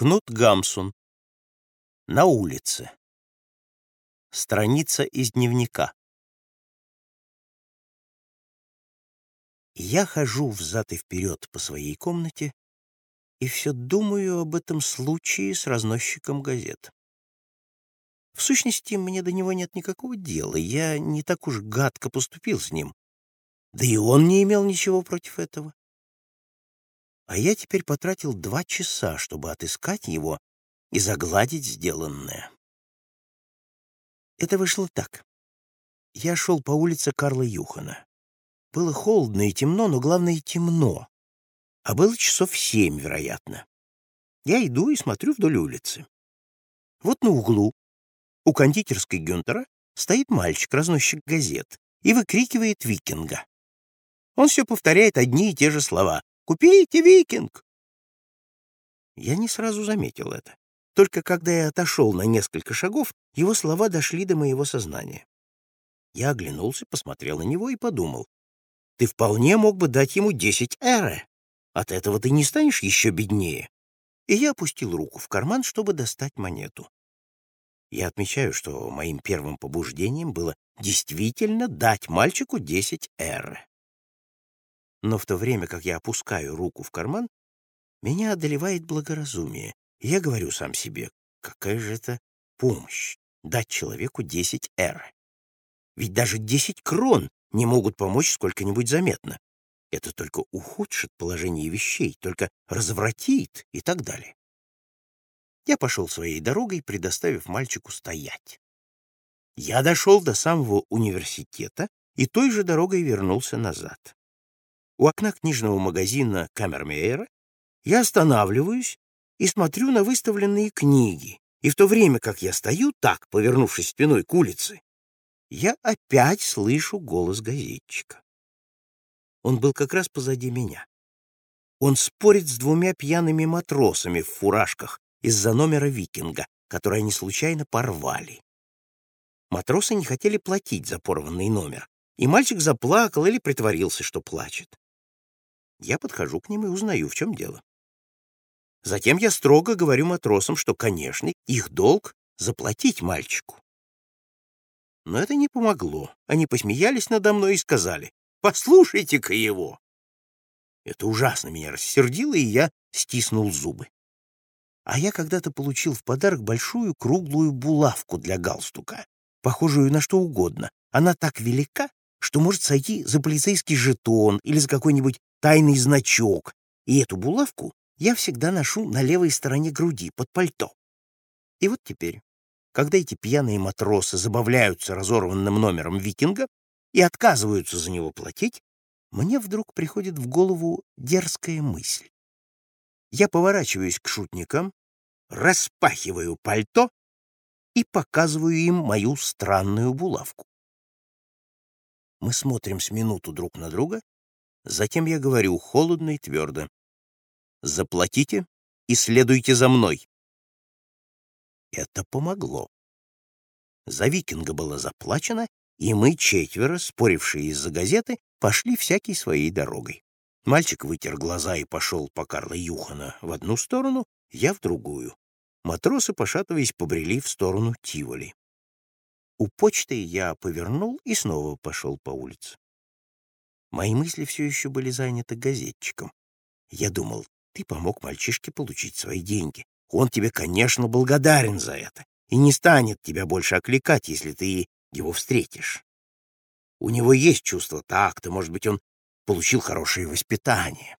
Кнут Гамсун. На улице. Страница из дневника. Я хожу взад и вперед по своей комнате и все думаю об этом случае с разносчиком газет. В сущности, мне до него нет никакого дела, я не так уж гадко поступил с ним. Да и он не имел ничего против этого. А я теперь потратил два часа, чтобы отыскать его и загладить сделанное. Это вышло так. Я шел по улице Карла Юхана. Было холодно и темно, но главное — темно. А было часов семь, вероятно. Я иду и смотрю вдоль улицы. Вот на углу, у кондитерской Гюнтера, стоит мальчик, разносчик газет, и выкрикивает викинга. Он все повторяет одни и те же слова. «Купите, викинг!» Я не сразу заметил это. Только когда я отошел на несколько шагов, его слова дошли до моего сознания. Я оглянулся, посмотрел на него и подумал. Ты вполне мог бы дать ему десять эры. От этого ты не станешь еще беднее. И я опустил руку в карман, чтобы достать монету. Я отмечаю, что моим первым побуждением было действительно дать мальчику десять эры. Но в то время, как я опускаю руку в карман, меня одолевает благоразумие, я говорю сам себе, какая же это помощь дать человеку 10 эр. Ведь даже 10 крон не могут помочь сколько-нибудь заметно. Это только ухудшит положение вещей, только развратит и так далее. Я пошел своей дорогой, предоставив мальчику стоять. Я дошел до самого университета и той же дорогой вернулся назад. У окна книжного магазина Камермейера я останавливаюсь и смотрю на выставленные книги, и в то время, как я стою так, повернувшись спиной к улице, я опять слышу голос газетчика. Он был как раз позади меня. Он спорит с двумя пьяными матросами в фуражках из-за номера «Викинга», который они случайно порвали. Матросы не хотели платить за порванный номер, и мальчик заплакал или притворился, что плачет. Я подхожу к ним и узнаю, в чем дело. Затем я строго говорю матросам, что, конечно, их долг — заплатить мальчику. Но это не помогло. Они посмеялись надо мной и сказали, «Послушайте-ка его!» Это ужасно меня рассердило, и я стиснул зубы. А я когда-то получил в подарок большую круглую булавку для галстука, похожую на что угодно. Она так велика, что может сойти за полицейский жетон или за какой-нибудь тайный значок, и эту булавку я всегда ношу на левой стороне груди, под пальто. И вот теперь, когда эти пьяные матросы забавляются разорванным номером викинга и отказываются за него платить, мне вдруг приходит в голову дерзкая мысль. Я поворачиваюсь к шутникам, распахиваю пальто и показываю им мою странную булавку. Мы смотрим с минуту друг на друга, Затем я говорю холодно и твердо. «Заплатите и следуйте за мной». Это помогло. За викинга было заплачено, и мы четверо, спорившие из-за газеты, пошли всякий своей дорогой. Мальчик вытер глаза и пошел по Карла Юхана в одну сторону, я в другую. Матросы, пошатываясь, побрели в сторону Тиволи. У почты я повернул и снова пошел по улице. Мои мысли все еще были заняты газетчиком. Я думал, ты помог мальчишке получить свои деньги. Он тебе, конечно, благодарен за это и не станет тебя больше окликать, если ты его встретишь. У него есть чувство такта, может быть, он получил хорошее воспитание.